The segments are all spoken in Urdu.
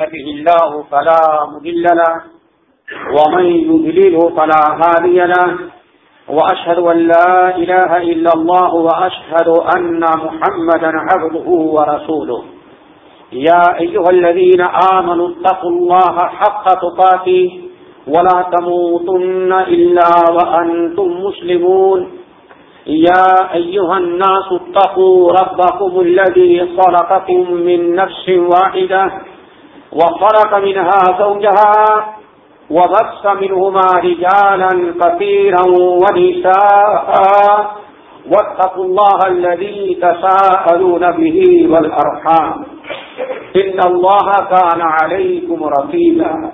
يهده الله فلا مضل له، ومن يضلله فلا هادي له، وأشهد أن لا إله إلا الله وأشهد أن محمدا عبده ورسوله. يا أيها الذين آمنوا اتقوا الله حق تقاته، ولا تموتن إلا وأنتم مسلمون. يا أيها الناس اتقوا ربكم الذي صلقكم من نفس واحدة وصلق منها زوجها وبس منهما رجالا كثيرا ونساء. واتقوا الله الذي تساءلون به والأرحام. إن الله كان عليكم رفيدا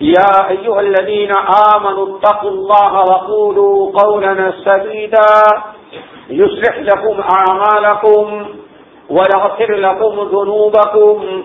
يا أيها الذين آمنوا اتقوا الله وقولوا قولنا سبيدا يسرح لكم أعمالكم ويغفر لكم ذنوبكم.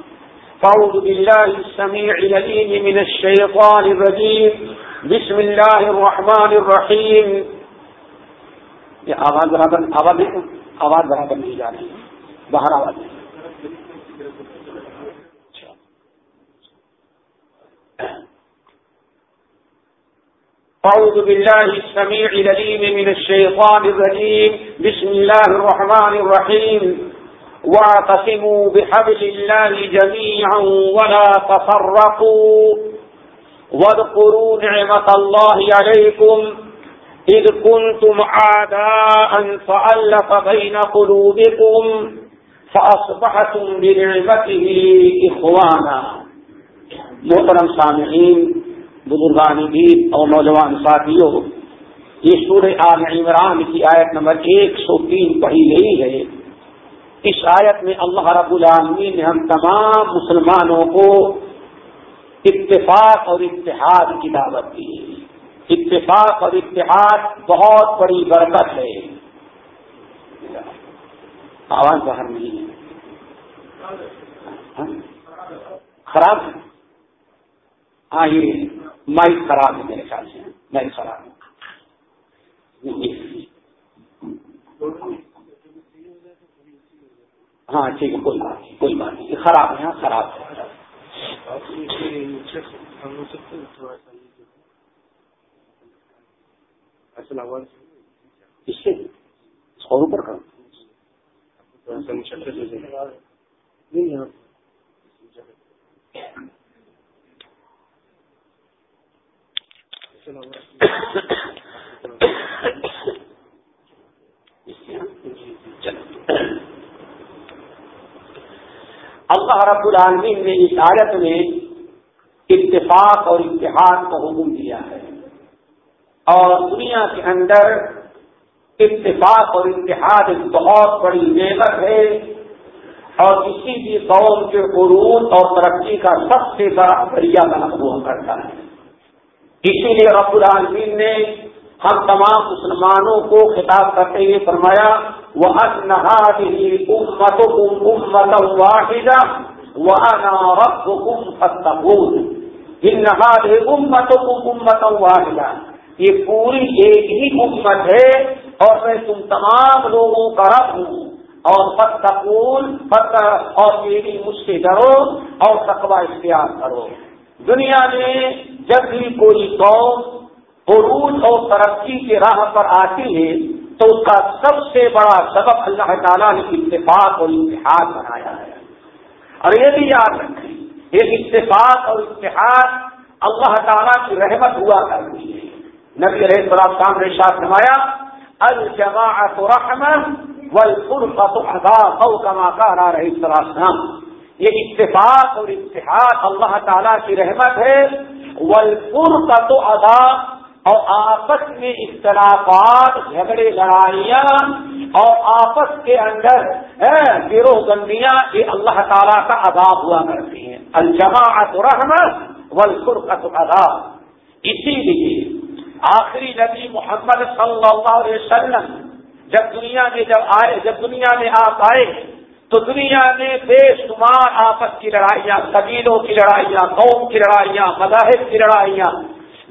فأعوذ بالله السميع لليم من الشيطان الرجيم. بسم الله الرحمن الرحيم. یہ آواز برابر آواز آواز برابر نہیں جا رہی۔ باہر آواز أعوذ بالله السميع لليم من الشيطان الرجيم. بسم الله الرحمن الرحيم. واعتصموا بحبل الله جميعا ولا تفرقوا. واذكروا نعمة الله عليكم إذ كنتم عاداء فألف بين قلوبكم فأصبحتم بنعمته إخوانا. محترم سامعين بزرگان دید اور نوجوان ساتھیوں، یہ سورہ آل عمران کی آیت نمبر ایک سو تین پڑھی گئی ہے۔ اس آیت میں اللہ رب العالمین نے ہم تمام مسلمانوں کو اتفاق اور اتحاد کی دعوت دی۔ اتفاق اور اتحاد بہت بڑی برکت ہے۔ آواز باہر نہیں ہے۔ ہاں؟ خراب ہے۔ ہاں یہ مائک خراب ہے میرے خیال سے۔ مائک خراب ہے۔ ہاں ٹھیک ہے کوئی بات نہیں کوئی بات نہیں خراب ہے ہاں خراب ہے۔ اس سے سو روپر کا اللہ رب العالمین نے اس عادت میں اتفاق اور اتحاد کا حکم دیا ہے۔ اور دنیا کے اندر اتفاق اور اتحاد ایک بہت بڑی نعمت ہے اور کسی بھی قوم کے قرون اور ترقی کا سب سے بڑا ذریعہ بنا ہوا کرتا ہے۔ اسی لیے رب العالمین نے ہم تمام مسلمانوں کو خطاب کرتے ہوئے فرمایا وہ انہاد امت امت واحدہ وہ رب حکم امت امت واحدہ یہ پوری ایک ہی امت ہے اور میں تم تمام لوگوں کا رب ہوں۔ اور فتقول فتح اور میری مجھ سے ڈرو اور تقوی اختیار کرو۔ دنیا میں جب بھی کوئی قوم عروج اور ترقی کے راہ پر آتی ہے تو اس کا سب سے بڑا سبب اللہ تعالیٰ نے اتفاق اور اتحاد بنایا ہے۔ اور یہ بھی یاد رکھیں، یہ اتفاق اور اتحاد اللہ تعالیٰ کی رحمت ہوا کرتی ہے۔ نبی علیہ السلام شام نے شاپ نمایا الجماعت رحمت والفرقت عذاب او کما قال علیہ السلام۔ یہ اتفاق اور اتحاد اللہ تعالیٰ کی رحمت ہے۔ ولپور کا تو ادا اور آپس میں اختلافات، جھگڑے، لڑائیاں اور آپس کے اندر گروہ گندیاں یہ اللہ تعالیٰ کا عذاب ہوا کرتی ہیں۔ الجماعت رحمت والفرقت عذاب۔ اسی لیے آخری نبی محمد صلی اللہ علیہ وسلم جب دنیا میں جب آئے، جب دنیا میں آپ آئے، تو دنیا میں بے شمار آپس کی لڑائیاں، قبیلوں کی لڑائیاں، قوم کی لڑائیاں، مذاہب کی لڑائیاں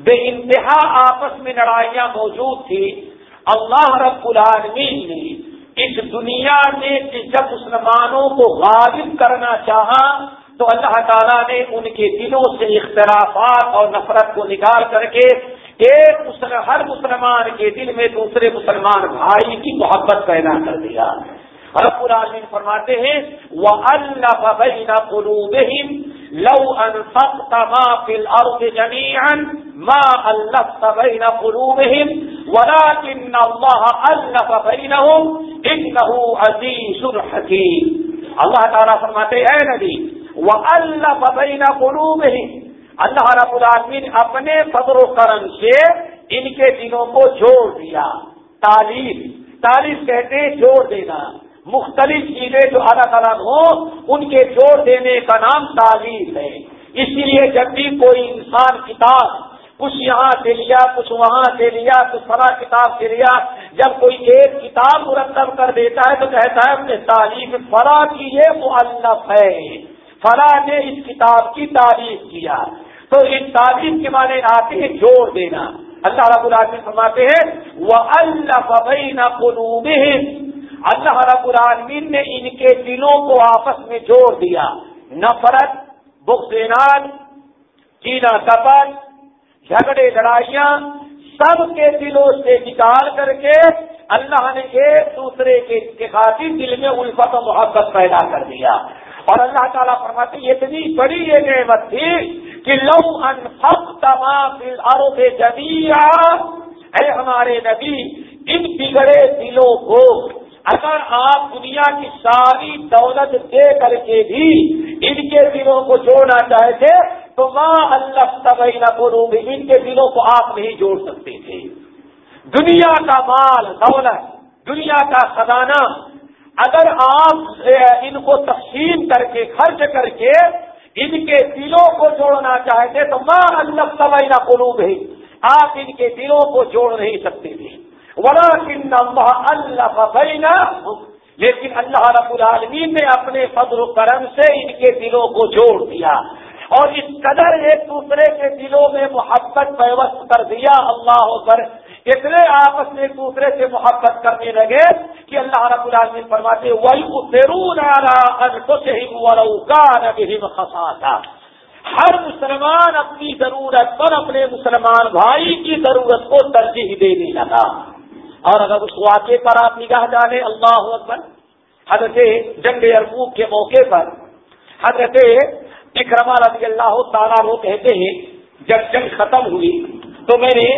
بے انتہا آپس میں لڑائیاں موجود تھی۔ اللہ رب العالمین نے اس دنیا میں جب مسلمانوں کو غالب کرنا چاہا تو اللہ تعالیٰ نے ان کے دلوں سے اختلافات اور نفرت کو نکال کر کے ایک ہر مسلمان کے دل میں دوسرے مسلمان بھائی کی محبت پیدا کر دیا۔ رب العالمین فرماتے ہیں وہ اللہ قلوبہم لو انفقت ما فی الارض جميعا ما الفت بین قلوبہم ولكن اللہ الف بینہم انہو عزیز الحکیم اللہ تعالیٰ فرماتے ہیں اے نبی وہ اللہ بین قلوبہم اللہ رب العالمین اپنے فضل و کرم سے ان کے دنوں کو جوڑ دیا، تعلیم تعلیم کہتے جوڑ دینا. مختلف چیزیں جو الگ الگ ہوں ان کے جوڑ دینے کا نام تعلیم ہے۔ اسی لیے جب بھی کوئی انسان کتاب کچھ یہاں سے لیا، کچھ وہاں سے لیا، کچھ فلاں کتاب سے لیا، جب کوئی ایک کتاب مرتب کر دیتا ہے تو کہتا ہے اپنے تعلیم فلاں کی یہ ملف ہے۔ فلاں نے اس کتاب کی تعریف کیا۔ تو ان تعلیم کے معنی آتے ہیں جوڑ دینا۔ اللہ رب العالمین فرماتے ہیں وہ اللہ اللہ رب العالمین نے ان کے دلوں کو آپس میں جوڑ دیا۔ نفرت بخنان کینا کپل جھگڑے، لڑائیاں سب کے دلوں سے نکال کر کے اللہ نے ایک دوسرے کے خاطر دل میں الفت و محبت پیدا کر دیا۔ اور اللہ تعالیٰ فرماتے اتنی بڑی یہ نعمت تھی کہ لو ان تمام ارب جدیا اے ہمارے نبی، ان بگڑے دلوں کو اگر آپ دنیا کی ساری دولت دے کر کے بھی ان کے دلوں کو جوڑنا چاہتے تو ماں اللہ طبی نہ ان کے دلوں کو آپ نہیں جوڑ سکتے تھے۔ دنیا کا مال، دولت، دنیا کا خزانہ، اگر آپ ان کو تقسیم کر کے، خرچ کر کے ان کے دلوں کو جوڑنا چاہتے تو ماں اللہ طبی نہ آپ ان کے دلوں کو جوڑ نہیں سکتے تھے۔ ولكن اللہ اللہ بينا لیکن اللہ رب العالمین نے اپنے فضل و کرم سے ان کے دلوں کو جوڑ دیا۔ اور اس قدر ایک دوسرے کے دلوں میں محبت پیوست کر دیا اللہ پر۔ اتنے آپس میں ایک دوسرے سے محبت کرنے لگے کہ اللہ رب العالمین فرماتے وہی ضرور تھا ہر مسلمان اپنی ضرورت پر، اپنے مسلمان بھائی کی ضرورت کو ترجیح دینے لگا۔ اور اگر اس واقعے پر آپ نگاہ ڈالیں، اللہ اکبر، حضرت جنگ اربوب کے موقع پر، حضرت اکرما رضی اللہ تعالیٰ وہ کہتے ہیں، جب جنگ ختم ہوئی تو میں نے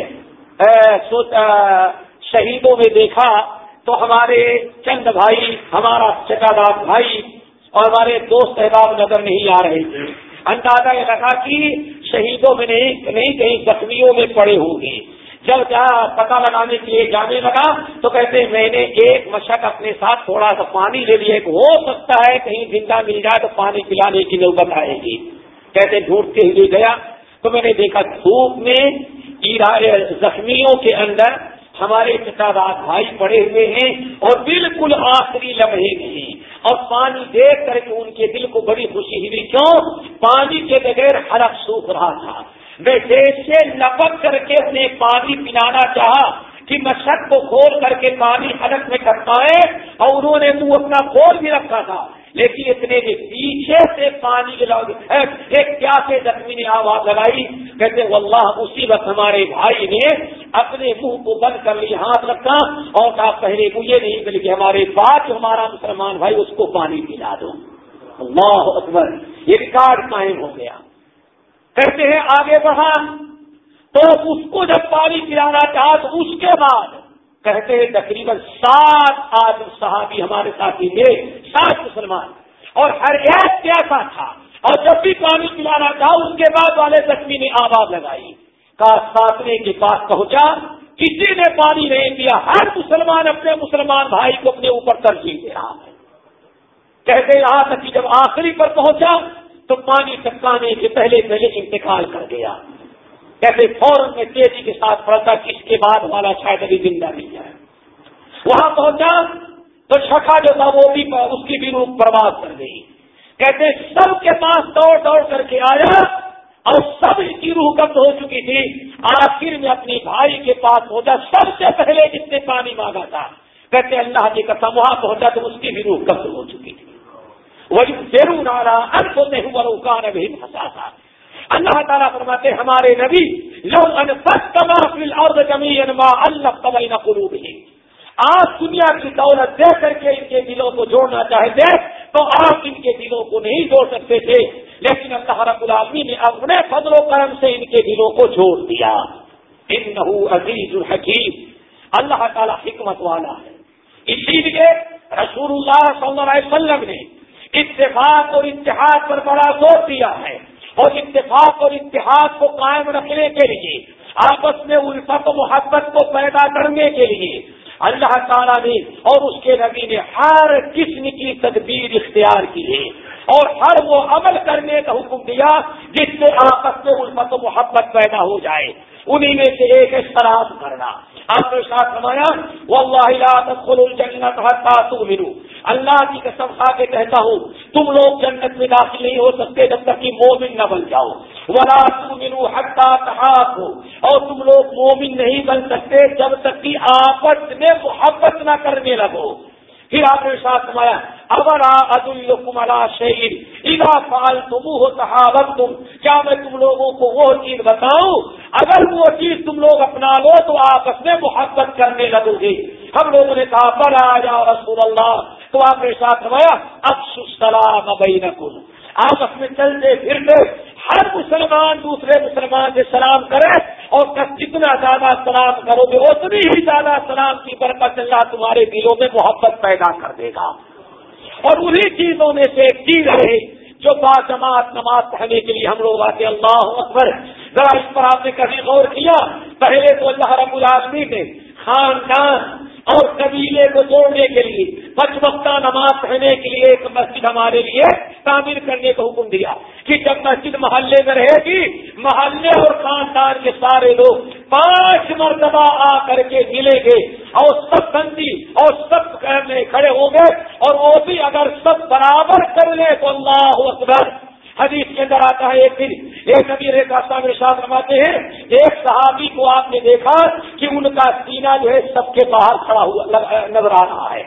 شہیدوں میں دیکھا تو ہمارے چند بھائی، ہمارا چکادار بھائی اور ہمارے دوست احباب نظر نہیں آ رہے تھے۔ اندازہ یہ لگا کہ شہیدوں میں نہیں کہیں زخمیوں میں پڑے ہوں گے۔ جب کیا پتا لگانے کے لیے جانے لگا تو کہتے میں نے ایک مشق اپنے ساتھ تھوڑا سا پانی لے لیا ہو سکتا ہے کہیں زندہ مل جائے تو پانی پلانے کی نوبت آئے گی۔ کہتے ڈھونڈتے ہوئے گیا تو میں نے دیکھا دھوپ میں زخمیوں کے اندر ہمارے چچادار بھائی پڑے ہوئے ہیں اور بالکل آخری لمحے میں اور پانی دیکھ کر کے ان کے دل کو بڑی خوشی ہوئی، کیوں؟ پانی کے بغیر حلق سوکھ رہا تھا۔ میں جیسے لپک کر کے اپنے پانی پلانا چاہا کہ مشق کو کھول کر کے پانی حلق میں کرتا ہے اور انہوں نے منہ اپنا کھول بھی رکھا تھا۔ لیکن اتنے میں پیچھے سے پانی ایک پیاسے زخمی نے آواز لگائی؟ کہتے واللہ، اسی وقت ہمارے بھائی نے اپنے منہ کو بند کر لی، ہاتھ رکھا اور کہا، پہلے مجھے نہیں بلکہ ہمارے بعد جو ہمارا مسلمان بھائی، اس کو پانی پلا دو۔ اللہ اکبر، یہ ریکارڈ قائم ہو گیا۔ کہتے ہیں آگے بڑھا۔ تو اس کو جب پانی پلانا چاہا تو اس کے بعد کہتے ہیں تقریباً سات آدمی صحابی ہمارے ساتھی تھے، سات مسلمان۔ اور ہر ایک کیسا تھا۔ اور جب بھی پانی پلانا چاہا، اس کے بعد والے زخمی نے آواز لگائی۔ کا ساتنے کے پاس پہنچا۔ کسی نے پانی نہیں دیا ہر مسلمان اپنے مسلمان بھائی کو اپنے اوپر ترجیح دے رہا ہے۔ کہتے یہاں تک کہ جب آخری پر پہنچا تو پانی ٹپکانے کے پہلے پہلے انتقال کر گیا۔ کیسے فوراً میں تیزی کے ساتھ پڑتا کہ اس کے بعد والا شاید ابھی زندہ نہیں جائے وہاں پہنچا تو شخا جو تھا وہ بھی اس کی بھی روح برباد کر گئی۔ کہتے سب کے پاس دوڑ دوڑ کر کے آیا اور سب کی روح قبض ہو چکی تھی۔ آخر میں اپنی بھائی کے پاس پہنچا۔ سب سے پہلے جس نے پانی مانگا تھا۔ کہتے اللہ کی قسم، وہاں پہنچا تو اس کی بھی روح قبض ہو چکی تھی۔ اللہ تعالیٰ فرماتے ہمارے نبی، لو ان کما فل آپ دنیا کی دولت دے کر کے ان کے دلوں کو جوڑنا چاہتے تو آپ ان کے دلوں کو نہیں جوڑ سکتے تھے۔ لیکن اللہ رب العالمی نے اپنے فضل و کرم سے ان کے دلوں کو جوڑ دیا۔ ان عزیز الحکیم اللہ تعالیٰ حکمت والا ہے۔ اسی لیے رسول اللہ صلی اللہ علیہ وسلم نے اتفاق اور اتحاد پر بڑا زور دیا ہے اور اتفاق اور اتحاد کو قائم رکھنے کے لیے، آپس میں الفت و محبت کو پیدا کرنے کے لیے اللہ تعالیٰ نے اور اس کے نبی نے ہر قسم کی تدبیر اختیار کی ہے اور ہر وہ عمل کرنے کا حکم دیا جس سے آپس میں الفت و محبت پیدا ہو جائے۔ انہیں میں سے ایک ہے شراب کرنا آپ نے ساتھ فرمایا وہ اللہ خل الجنت ملو اللہ کی قسم کھا کے کہتا ہوں، تم لوگ جنت میں داخل نہیں ہو سکتے جب تک کہ مومن نہ بن جاؤ۔ ولا تم ملو ہٹا ہو اور تم لوگ مومن نہیں بن سکتے جب تک کہ آپس میں محبت نہ کرنے لگو۔ پھر آپ نے ساتھ سمایا ابر عد شہید ادا فال تم ہو تم کیا میں تم لوگوں کو وہ چیز بتاؤں؟ اگر وہ چیز تم لوگ اپنا لو تو آپ میں محبت کرنے لگو گے۔ ہم لوگوں نے کہا بڑا جا رسول اللہ تو آپ نے ساتھ سمایا اب بینکم آپس میں چلتے پھرتے ہر مسلمان دوسرے مسلمان سے سلام کرے اور جتنا زیادہ سلام کرو گے، اتنی ہی زیادہ سلام کی برکت اللہ تمہارے دلوں میں محبت پیدا کر دے گا۔ اور انہی چیزوں میں سے ایک چیز ہے جو با جماعت نماز پڑھنے کے لیے ہم لوگ آتے اللہ اکبر۔ ذرا اس پر آپ نے کبھی غور کیا؟ پہلے تو اللہ رب العالمین نے خاندان اور قبیلے کو جوڑنے کے لیے پچ وقتہ نماز پڑھنے کے لیے ایک مسجد ہمارے لیے تعمیر کرنے کا حکم دیا کہ جب مسجد محلے میں رہے گی، محلے اور خاندان کے سارے لوگ پانچ مرتبہ آ کر کے ملیں گے اور سب بندی اور سب کھڑے ہوں گے اور وہ بھی اگر سب برابر کر لیں تو اللہ اکبر۔ حدیث کے اندر آتا ہے ایک دن ایک نبی ریکا میں ساتھ رواتے ہیں، ایک صحابی کو آپ نے دیکھا کہ ان کا سینہ جو ہے سب کے باہر کھڑا ہوا نظر آ رہا ہے۔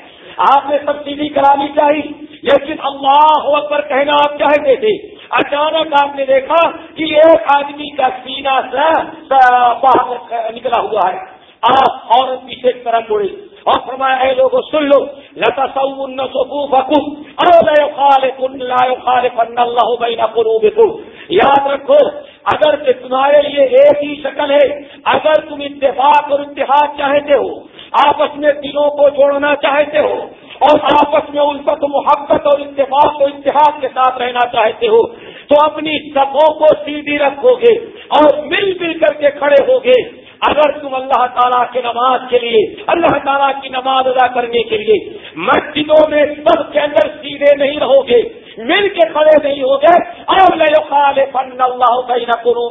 آپ نے سب سیدھی کرانی چاہیے لیکن اللہ اکبر کہنا آپ چاہتے تھے اچانک آپ نے دیکھا کہ ایک آدمی کا سینہ باہر نکلا ہوا ہے۔ آپ عورت پیچھے طرف مڑی اور فرمایا، اے لوگوں سن لو لتا سعود اللہ بین قلوبکم۔ یاد رکھو، اگر کہ تمہارے لیے ایک ہی شکل ہے، اگر تم اتفاق اور اتحاد چاہتے ہو، آپس میں دلوں کو جوڑنا چاہتے ہو، اور آپس میں ان محبت اور اتفاق و اتحاد کے ساتھ رہنا چاہتے ہو، تو اپنی سبوں کو سیدھی رکھو گے اور مل مل کر کے کھڑے ہوگے اگر تم اللہ تعالیٰ کے نماز کے لیے، اللہ تعالیٰ کی نماز ادا کرنے کے لیے مسجدوں میں سب کے اندر سیدھے نہیں رہو گے مل کے کھڑے نہیں ہو گئے اور میں خال فن اللہ کروں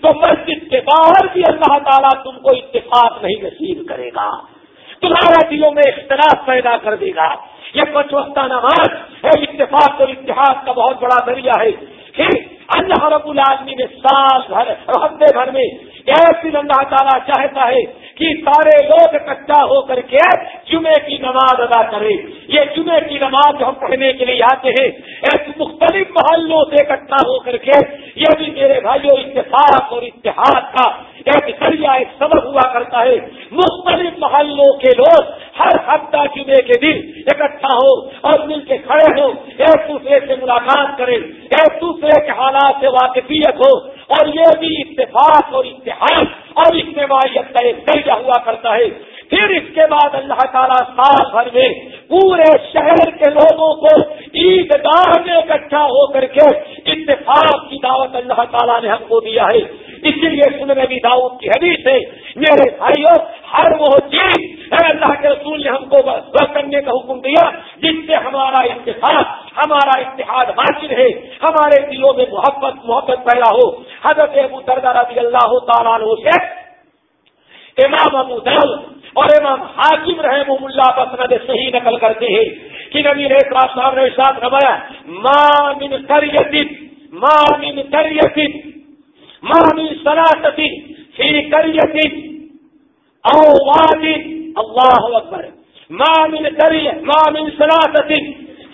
تو مسجد کے باہر بھی اللہ تعالیٰ تم کو اتفاق نہیں نصیب کرے گا۔ تمہارا دلوں میں اختلاف پیدا کر دے گا۔ یہ پچوستہ نماز ہے اتفاق اور اتحاد کا بہت بڑا ذریعہ ہے۔ پھر اللہ رب العالمی نے سال بھر ہفتے بھر میں ایسی اللہ تعالیٰ چاہتا ہے کہ سارے لوگ اکٹھا ہو کر کے جمعے کی نماز ادا کرے یہ جمعے کی نماز ہم پڑھنے کے لیے آتے ہیں، ایسے مختلف محلوں سے اکٹھا ہو کر کے یہ بھی میرے بھائیوں، اتفاق اور اتحاد کا ایک ذریعہ ایک سبب ہوا کرتا ہے۔ مختلف محلوں کے لوگ ہر ہفتہ جمعے کے دن اکٹھا ہو اور مل کے کھڑے ہو، ایک دوسرے سے ملاقات کرے ایک دوسرے کے حالات سے واقفیت ہو اور یہ بھی اتفاق اور اتحاد اور اجتماعیت کا ایک ذریعہ ہوا کرتا ہے۔ پھر اس کے بعد اللہ تعالیٰ سال بھر میں پورے شہر کے لوگوں کو عید گاہ میں اکٹھا ہو کر کے اتفاق کی دعوت اللہ تعالیٰ نے ہم کو دیا ہے۔ اسی لیے سن نبی داؤد کی حدیث ہے، میرے بھائیوں ہر وہ چیز اللہ کے رسول نے ہم کو کرنے کا حکم دیا، جس سے ہمارا اتحاد ہمارا اتحاد حاصل ہے، ہمارے دلوں میں محبت محبت پیدا ہو۔ حضرت ابو دردہ رضی اللہ تعالیٰ سے امام ابو دل اور امام حاکم رحم اللہ بسند صحیح نقل کرتے ہیں کہ نبی ریت صاحب نے ساتھ روایا ماں من کریتن ماں من کریتن ماں من سناستی فی کریتن او وادن اللہ اکبر ما من کریہ ما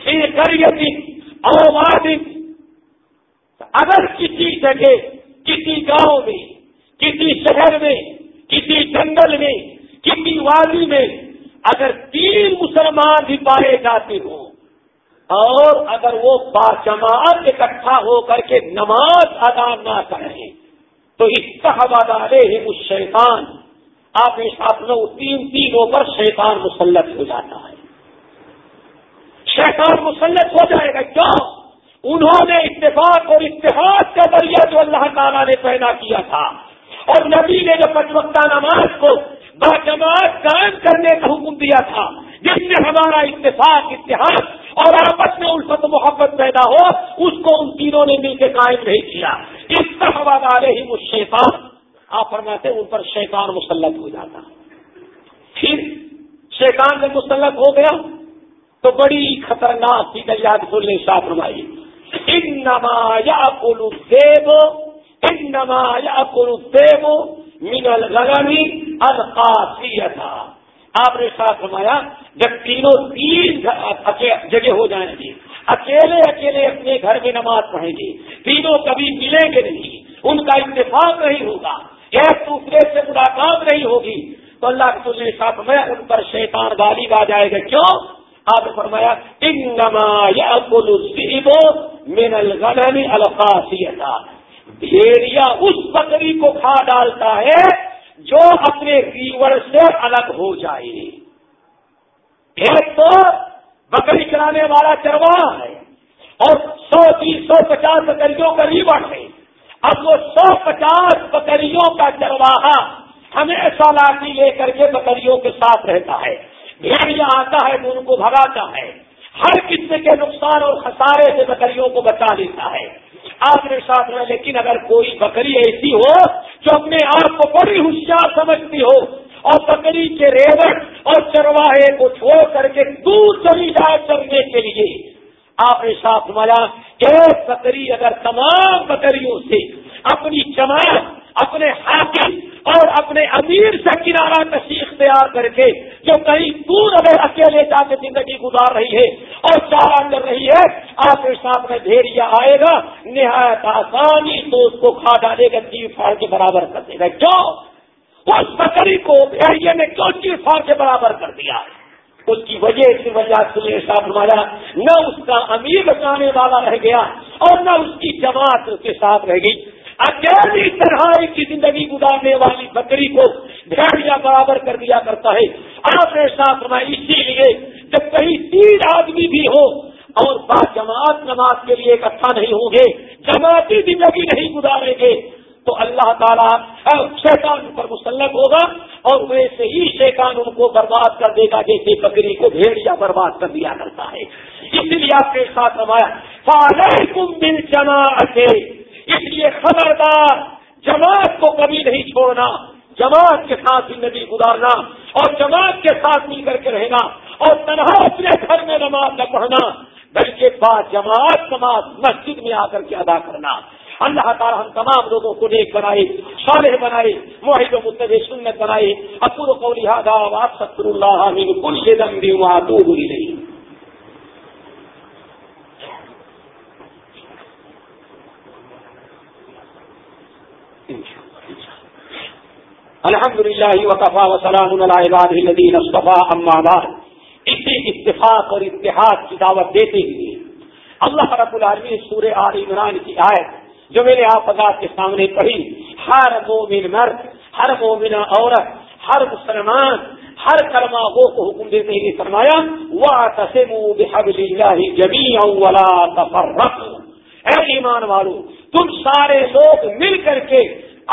فی کریت او وادن اگر کسی جگہ، کسی گاؤں میں، کسی شہر میں، کسی جنگل میں، کسی وادی میں اگر تین مسلمان بھی پائے جاتے ہوں اور اگر وہ باجماعت اکٹھا ہو کر کے نماز ادا نہ کریں تو اس کا حوالہ ہے اس شیطان آپ اس اپنے تین تینوں پر شیطان مسلط ہو جاتا ہے۔ شیطان مسلط ہو جائے گا۔ کیوں؟ انہوں نے اتفاق اور اتحاد کا ذریعہ جو اللہ تعالیٰ نے پیدا کیا تھا۔ اور نبی نے جو پچمکتا نماز کو باجماعت قائم کرنے کا حکم دیا تھا، جس سے ہمارا اتفاق، اتحاد اور آپس میں الفت محبت پیدا ہو، اس کو ان تینوں نے مل کے قائم نہیں کیا۔ اس کا حوالہ ہی وہ شیطان آپ فرماتے ان پر شیطان مسلط ہو جاتا۔ پھر شیطان جب مسلط ہو گیا، تو بڑی خطرناک چیز یاد سننے شاہ فرمائی۔ ان نما یا دیو ان نما یا دیو مینل گرمی القاسی تھا آپ نے ساتھ فرمایا جب تینوں تین جگہ ہو جائیں گے اکیلے اکیلے اپنے گھر میں نماز پڑھیں گے تینوں کبھی ملیں گے نہیں، ان کا اتفاق نہیں ہوگا، ایک دوسرے سے ملاقات نہیں ہوگی۔ تو اللہ کے نے ساتھ میں ان پر شیطان غالب آ جائے گا۔ کیوں؟ آپ نے فرمایا، انما یا من الغنم الفاصیتا بھیڑیا اس بکری کو کھا ڈالتا ہے جو اپنے ریور سے الگ ہو جائے۔ ایک تو بکری چلانے والا چرواہ ہے اور سو تیس سو پچاس بکریوں کا ریور ہے۔ اب وہ سو پچاس بکریوں کا چرواہا ہمیشہ لاٹھی لے کر کے بکریوں کے ساتھ رہتا ہے۔ بھیڑیا آتا ہے تو ان کو بھگاتا ہے۔ ہر قسم کے نقصان اور خسارے سے بکریوں کو بچا لیتا ہے۔ آپ نے ساتھ میں، لیکن اگر کوئی بکری ایسی ہو جو اپنے آپ کو بڑی ہوشیار سمجھتی ہو اور بکری کے ریوڑ اور چرواہے کو چھوڑ کر کے دور چلی جائے چلنے کے لیے آپ نے ساتھ مایا ایک بکری، اگر تمام بکریوں سے اپنی جماعت اپنے حاکم اور اپنے امیر سے کنارہ کشی اختیار کر کے جو کہیں دور اگر اکیلے جا کے زندگی گزار رہی ہے اور چارہ کر رہی ہے آپ کے ساتھ میں ڈھیریا آئے گا، نہایت آسانی تو اس کو کھا ڈالے گا، چیز پھاڑ کے برابر کر دے گا۔ کیوں؟ اس بکری کو بھیڑیے نے کیوں چیز پھاڑ کے برابر کر دیا؟ اس کی وجہ سے وجہ سے صاحب ہمارا نہ اس کا امیر بچانے والا رہ گیا اور نہ اس کی جماعت اس کے ساتھ رہ گئی۔ اکیلی طرح کی زندگی گزارنے والی بکری کو بھیڑیا برابر کر دیا کرتا ہے، آپ نے ساتھ میں اسی لیے جب کہیں تین آدمی بھی ہو اور با جماعت نماز کے لیے اکٹھا نہیں ہوں گے، جماعتی زندگی نہیں گزاریں گے، تو اللہ تعالیٰ شیطان پر مسلط ہوگا اور ویسے ہی شیطان ان کو برباد کر دے گا، جیسے بکری کو بھیڑیا برباد کر دیا کرتا ہے۔ اس لیے آپ کے ساتھ روایا دل جما اس لیے خبردار، جماعت کو کبھی نہیں چھوڑنا، جماعت کے ساتھ زندگی گزارنا اور جماعت کے ساتھ مل کر کے رہنا اور تنہا اپنے گھر میں نماز نہ پڑھنا، بلکہ بعد جماعت نماز مسجد میں آ کر کے ادا کرنا۔ اللہ تعالیٰ ہم تمام لوگوں کو نیک بنائے، صالح بنائے معاہد و متب سنت بنائے۔ اکور کو لہٰذا آپ ستر اللہ کل دم بھی وہاں دو نہیں الحمد للہ وقفا وسلام الدین اصطفیٰ اماد اسی اتفاق اور اتحاد کی دعوت دیتے ہوئے، اللہ رب العالمین سورہ آل عمران کی آیت جو میں نے آپ کے سامنے پڑھی، ہر مومن مرد، ہر مومن عورت، ہر مسلمان، ہر کرما کو حکم دیتے ہوئے فرمایا وہ تسم اے ایمان والو، تم سارے لوگ مل کر کے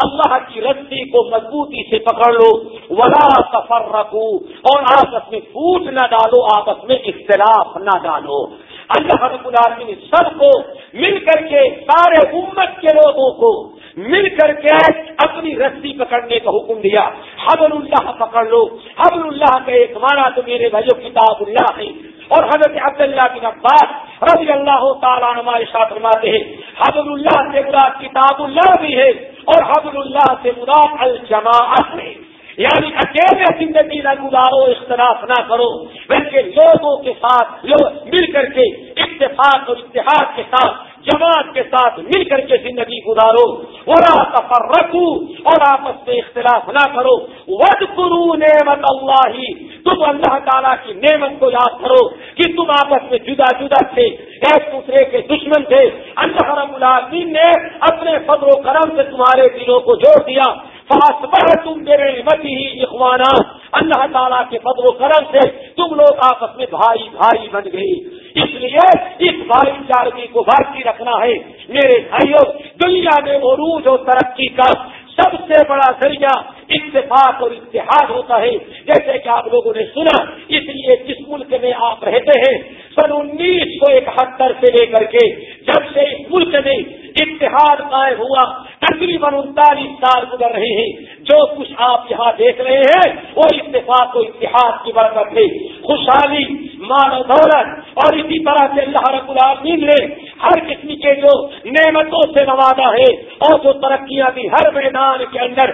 اللہ کی رسی کو مضبوطی سے پکڑ لو، ولا سفر رکھو اور آپس میں پھوٹ نہ ڈالو، آپس میں اختلاف نہ ڈالو۔ اللہ رب العالمین سب کو، مل کر کے سارے امت کے لوگوں کو، مل کر کے اپنی رسی پکڑنے کا حکم دیا۔ حضر اللہ پکڑ لو۔ حضر اللہ کا ایک مانا تو میرے بھائیو کتاب اللہ ہے۔ اور حضرت عبداللہ بن عباس رضی اللہ تعالیٰ ہمارے ساتھ فرماتے ہیں حضر اللہ سے مراد کتاب اللہ بھی ہے۔ اور حضر اللہ سے مراد الجماعت ہے یعنی اکیلے زندگی نہ گزارو، اختلاف نہ کرو، بلکہ لوگوں کے ساتھ، لوگ مل کر کے اتفاق اور اتحاد کے ساتھ، جماعت کے ساتھ مل کر کے زندگی گزارو۔ اور سفر رکھو اور آپس میں اختلاف نہ کرو۔ ود کرو نعمت اللہ تم اللہ تعالیٰ کی نعمت کو یاد کرو کہ تم آپس میں جدا جدا تھے، ایک دوسرے کے دشمن تھے۔ اللہ رب العالمین نے اپنے فضل و کرم سے تمہارے دلوں کو جوڑ دیا۔ تم میرے متی ہی اخوانا اللہ تعالیٰ کے فضل و کرم سے تم لوگ آپس میں بھائی بھائی بن گئی اس لیے اس بھائی چارگی کو باقی رکھنا ہے۔ میرے بھائیوں دنیا میں عروج اور ترقی کا سب سے بڑا ذریعہ اتفاق اور اتحاد ہوتا ہے۔ جیسے کہ آپ لوگوں نے سنا، اس لیے جس ملک میں آپ رہتے ہیں، سن انیس سو اکہتر سے لے کر کے جب سے اس ملک میں اتحاد قائم ہوا، تقریباً انتالیس سال گزر رہے ہیں۔ جو کچھ آپ یہاں دیکھ رہے ہیں، وہ اتفاق و اتحاد کی برکت ہے۔ خوشحالی مان و دولت اور اسی طرح سے اللہ رب العالمین نے ہر قسم کے جو نعمتوں سے نوازا ہے اور جو ترقیاں دی ہر میدان کے اندر،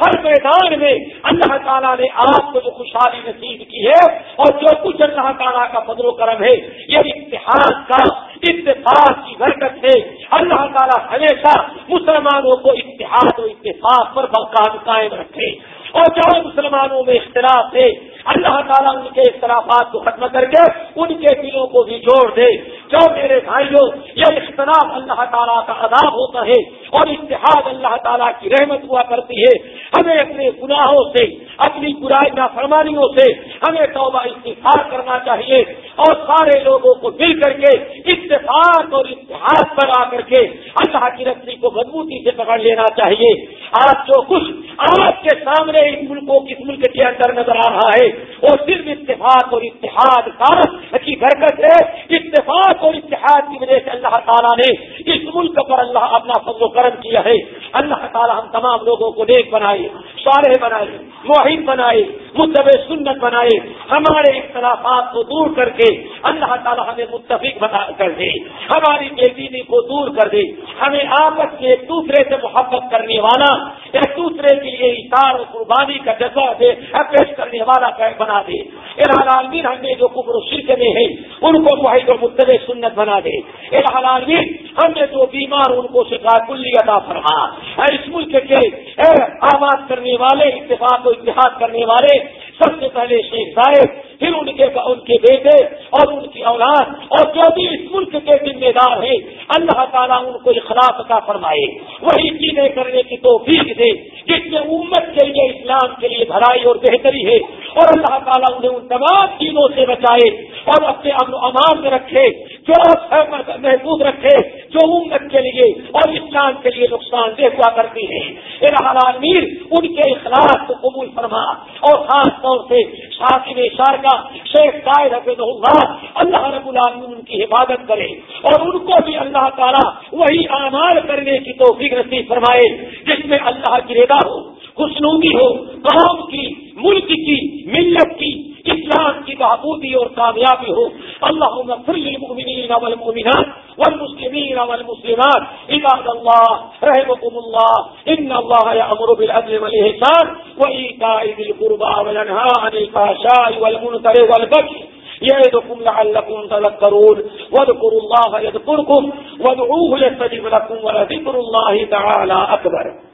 ہر میدان میں اللہ تعالیٰ نے آپ کو جو خوشحالی نصیب کی ہے اور جو کچھ اللہ تعالیٰ کا فضل و کرم ہے یہ اتحاد کا، اتفاق کی برکت ہے۔ اللہ تعالیٰ ہمیشہ مسلمانوں کو اتحاد و اتفاق پر قائم رکھے۔ اور جو مسلمانوں میں اختلاف ہے اللہ تعالیٰ ان کے اختلافات کو ختم کر کے ان کے دلوں کو بھی جوڑ دے۔ جو میرے بھائیوں، یہ اختلاف اللہ تعالیٰ کا عذاب ہوتا ہے اور اتحاد اللہ تعالیٰ کی رحمت ہوا کرتی ہے۔ ہمیں اپنے گناہوں سے، اپنی برائی نافرمانیوں سے ہمیں توبہ استفاد کرنا چاہیے اور سارے لوگوں کو مل کر کے اتفاق اور اتحاد پر آ کر کے اللہ کی رسی کو مضبوطی سے پکڑ لینا چاہیے۔ آج جو کچھ آج کے سامنے اس ملکوں کس ملک کے اندر نظر آ رہا ہے وہ صرف اتفاق اور اتحاد کا کی برکت ہے۔ اتفاق اور اتحاد کی وجہ سے اللہ تعالیٰ نے اس ملک پر اللہ اپنا فضل و کرم کیا ہے۔ اللہ تعالیٰ ہم تمام لوگوں کو نیک بنائے، صالح بنائے معاہد بنائے متب سنت بنائے۔ ہمارے اختلافات کو دور کر کے اللہ تعالیٰ ہمیں متفق بنا کر دے۔ ہماری بے دینی کو دور کر دے۔ ہمیں آپس میں ایک دوسرے سے محبت کرنے والا، ایک دوسرے کے لیے اشار و قربانی کا جذبہ دے پیش کرنے والا بنا دے۔ عالمین ہم نے جو قبر و شرک میں ہیں، ان کو معاہد و متب سنت بنا دے۔ عالمین ہم نے جو بیمار ان کو شکا کلی عطا فرما۔ اس ملک کے آواز کرنے والے، اتفاق و اتحاد کرنے والے، سب سے پہلے شیخ صاحب پھر ان کے ان کے بیٹے اور ان کی اولاد اور جو بھی اس ملک کے ذمہ دار ہیں، اللہ تعالیٰ ان کو اخلاق کا فرمائے۔ وہی چیزیں کرنے کی توفیق دے، جس میں امت کے لیے، اسلام کے لیے بھلائی اور بہتری ہے۔ اور اللہ تعالیٰ انہیں ان تمام چیزوں سے بچائے اور اپنے امن و امان میں رکھے، جو محفوظ رکھے، جو امت کے لیے اور اسلام کے لیے نقصان دہ ہوا کرتی ہے عالمیر ان کے اخلاق کو قبول فرما اور خاص طور سے شاطر شار کا شیخ قائد حفظ اللہ اللہ رب العالمین ان کی حفاظت کرے اور ان کو بھی اللہ تعالیٰ وہی آمار کرنے کی توفیق نصیب فرمائے، جس میں اللہ کی رضا ہو خوشنودی ہو قوم کی، ملک کی، ملت کی، اسلام کی بہبودی اور کامیابی ہو۔ اللہ والمسلمين والمسلمات. عباد الله، رحمكم الله. إن الله يأمر بالعدل والإحسان وإيتاء ذي القربى وينهى عن الفحشاء والمنكر والبغي. يعدكم لعلكم تذكرون. واذكروا الله يذكركم. وادعوه يستجب لكم ولذكر الله تعالى أكبر.